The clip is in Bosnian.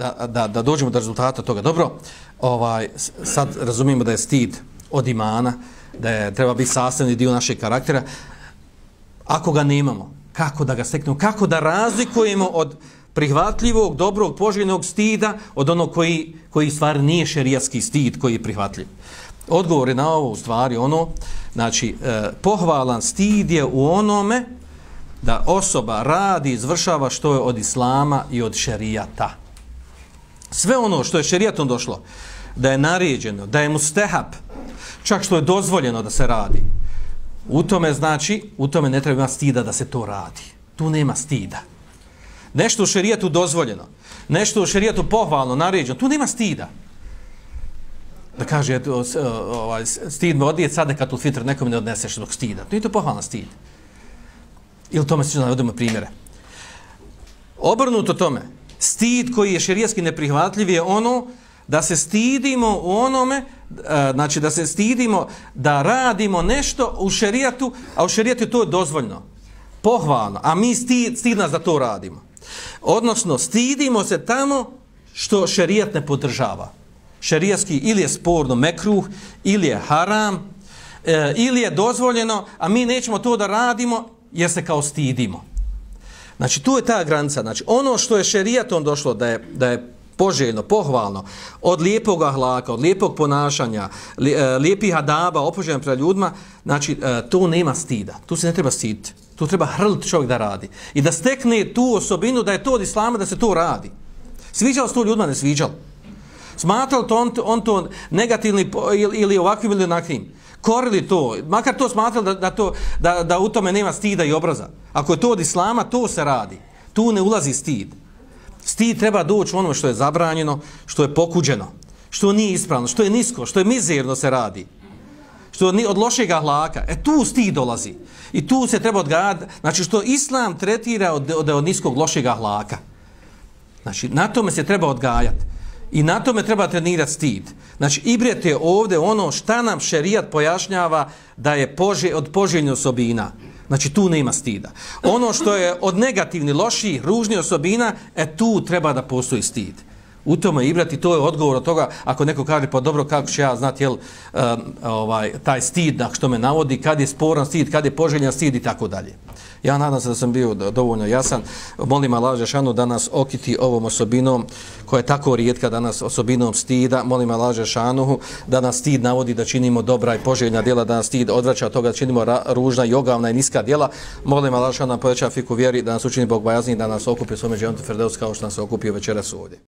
da, da, da dođemo do rezultata toga. Dobro, ovaj, sad razumijemo da je stid od imana, da je, treba biti sastavni dio našeg karaktera. Ako ga nemamo, kako da ga steknemo, kako da razlikujemo od prihvatljivog, dobrog, poželjnog stida od onog koji, koji stvar nije šerijatski stid koji je prihvatljiv. Odgovor je na ovo u stvari ono, znači, eh, pohvalan stid je u onome da osoba radi, izvršava što je od islama i od šerijata. Sve ono što je šerijatom došlo, da je naređeno, da je mustehab, čak što je dozvoljeno da se radi, u tome znači, u tome ne treba stida da se to radi. Tu nema stida. Nešto u šerijatu dozvoljeno, nešto u šerijatu pohvalno, naređeno, tu nema stida. Da kaže, eto, e, ovaj, stid me odije, sad neka tu fitr nekom ne odneseš dok stida. To je to pohvalna stid. Ili tome se navodimo primjere. Obrnuto tome, stid koji je šerijetski neprihvatljiv je ono da se stidimo u onome, e, znači da se stidimo da radimo nešto u šerijatu, a u šerijatu je to dozvoljno, pohvalno, a mi stid, stid nas da to radimo. Odnosno, stidimo se tamo što šerijat ne podržava. Šerijatski ili je sporno mekruh, ili je haram, e, ili je dozvoljeno, a mi nećemo to da radimo jer se kao stidimo. Znači, tu je ta granica. Znači, ono što je šerijatom došlo da je, da je poželjno, pohvalno, od lijepog ahlaka, od lijepog ponašanja, e, lijepih adaba, opoželjno pre ljudima, znači, e, tu nema stida. Tu se ne treba stiditi. Tu treba hrliti čovjek da radi. I da stekne tu osobinu da je to od islama da se to radi. Sviđalo se to ljudima, ne sviđalo. Smatrali to on, on to negativni ili, ili ovakvim ili onakvim korili to, makar to smatrali da, da, to, da, da u tome nema stida i obraza. Ako je to od islama, to se radi. Tu ne ulazi stid. Stid treba doći onome što je zabranjeno, što je pokuđeno, što nije ispravno, što je nisko, što je mizerno se radi. Što ni od lošeg ahlaka. E tu stid dolazi. I tu se treba odgajati, znači što islam tretira od, od, od niskog lošeg ahlaka. Znači, na tome se treba odgajati. I na tome treba trenirati stid. Znači, ibret je ovdje ono šta nam šerijat pojašnjava da je pože, od poželjnih osobina. Znači, tu nema stida. Ono što je od negativni, loših, ružnih osobina, e tu treba da postoji stid. U tome ibrati, to je odgovor od toga, ako neko kaže, pa dobro, kako će ja znati, jel, um, ovaj, taj stid, na što me navodi, kad je sporan stid, kad je poželjan stid i tako dalje. Ja nadam se da sam bio dovoljno jasan. Molim Allah Žešanu da nas okiti ovom osobinom koja je tako rijetka danas osobinom stida. Molim Allah Žešanuhu da nas stid navodi da činimo dobra i poželjna djela, da nas stid odvraća od toga da činimo ružna i ogavna i niska djela. Molim Allah Žešanu da nam poveća fiku vjeri, da nas učini Bog bajazni, da nas okupi svome dževom te Ferdeus kao što nas okupio večeras ovdje.